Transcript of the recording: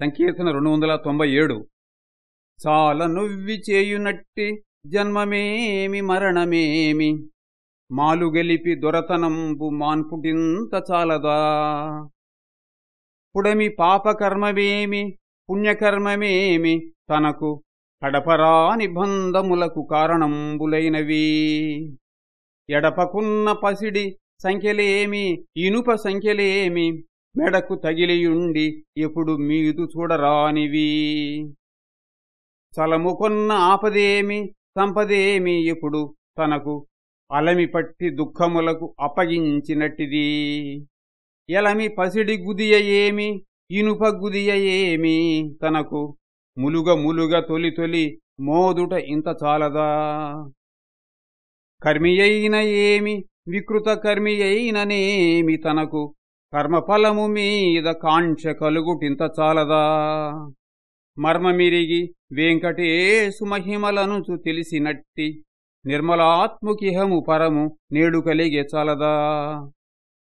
సంకీర్తన రెండు వందల తొంభై ఏడు. చాల నువ్వి చేయునట్టి జన్మమేమి మరణమేమి? మాలుగెలిపి దొరతనంపు దొరతనంబు మాన్పుటింత చాలదా? పుడమి పాపకర్మమేమి పుణ్యకర్మమేమి? తనకు కడపరా నిబంధములకు కారణంబులైనవి. ఎడపకున్న పసిడి సంఖ్యలేమి ఇనుప సంఖ్యలేమి? మెడకు తగిలియుండి ఎప్పుడు మీదు చూడరానివి. చలముకొన్న ఆపదేమి సంపదేమి ఎప్పుడు తనకు అలమి పట్టి దుఃఖములకు అప్పగించినట్టిది. ఎలమి పసిడి గుదియ ఏమి ఇనుప గుదియ ఏమి తనకు ములుగ ములుగ తొలి తొలి మోదుట ఇంత చాలదా. కర్మియైన ఏమి వికృత కర్మి అయిననేమి తనకు కర్మఫలము మీద కాంక్ష కలుగుటింత చాలదా? మర్మమిరిగి వెంకటేశు మహిమలనుచు తెలిసినట్టి నిర్మలాత్ముకిహము పరము నేడు కలిగే చాలదా?